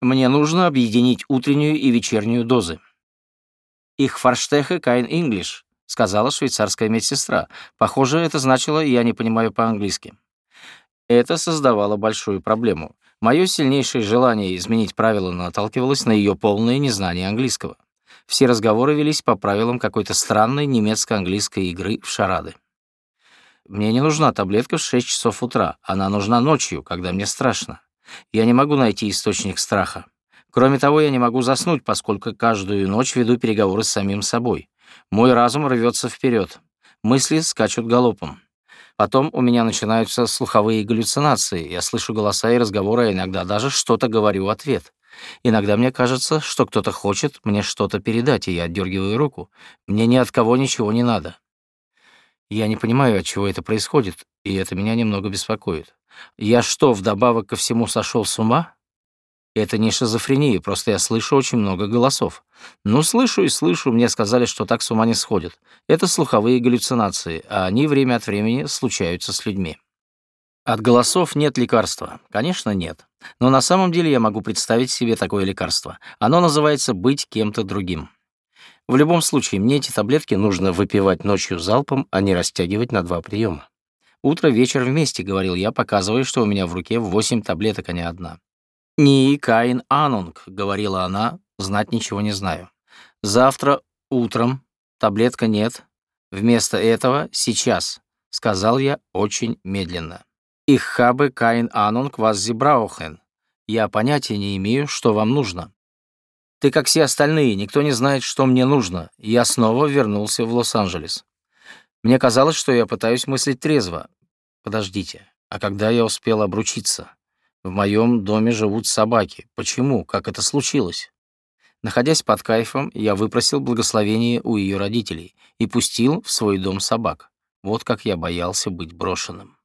Мне нужно объединить утреннюю и вечернюю дозы. «Их форштехе кайн инглиш», — сказала швейцарская медсестра. Похоже, это значило «я не понимаю по-английски». Это создавало большую проблему. Мое сильнейшее желание изменить правила наталкивалось на ее полное незнание английского. Все разговоры велись по правилам какой-то странной немецко-английской игры в шарады. Мне не нужна таблетка в 6 часов утра, она нужна ночью, когда мне страшно. Я не могу найти источник страха. Кроме того, я не могу заснуть, поскольку каждую ночь веду переговоры с самим собой. Мой разум рвется вперед. Мысли скачут галопом. Потом у меня начинаются слуховые галлюцинации. Я слышу голоса и разговоры, а иногда даже что-то говорю в ответ. Иногда мне кажется, что кто-то хочет мне что-то передать, и я отдергиваю руку. Мне ни от кого ничего не надо. Я не понимаю, от чего это происходит, и это меня немного беспокоит. Я что, вдобавок ко всему сошел с ума? Это не шизофрения, просто я слышу очень много голосов. Ну, слышу и слышу, мне сказали, что так с ума не сходит. Это слуховые галлюцинации, а они время от времени случаются с людьми. От голосов нет лекарства. Конечно, нет. Но на самом деле я могу представить себе такое лекарство. Оно называется «быть кем-то другим». В любом случае, мне эти таблетки нужно выпивать ночью залпом, а не растягивать на два приема. Утро, вечер вместе, говорил я, показывая, что у меня в руке восемь таблеток, а не одна. «Ни Каин Анунг», — говорила она, — «знать ничего не знаю. Завтра утром таблетка нет. Вместо этого сейчас», — сказал я очень медленно. «Ich habe kein Ahnung, was Sie brauchen». Я понятия не имею, что вам нужно. Ты как все остальные, никто не знает, что мне нужно. Я снова вернулся в Лос-Анджелес. Мне казалось, что я пытаюсь мыслить трезво. Подождите, а когда я успел обручиться? В моем доме живут собаки. Почему? Как это случилось? Находясь под кайфом, я выпросил благословение у ее родителей и пустил в свой дом собак. Вот как я боялся быть брошенным.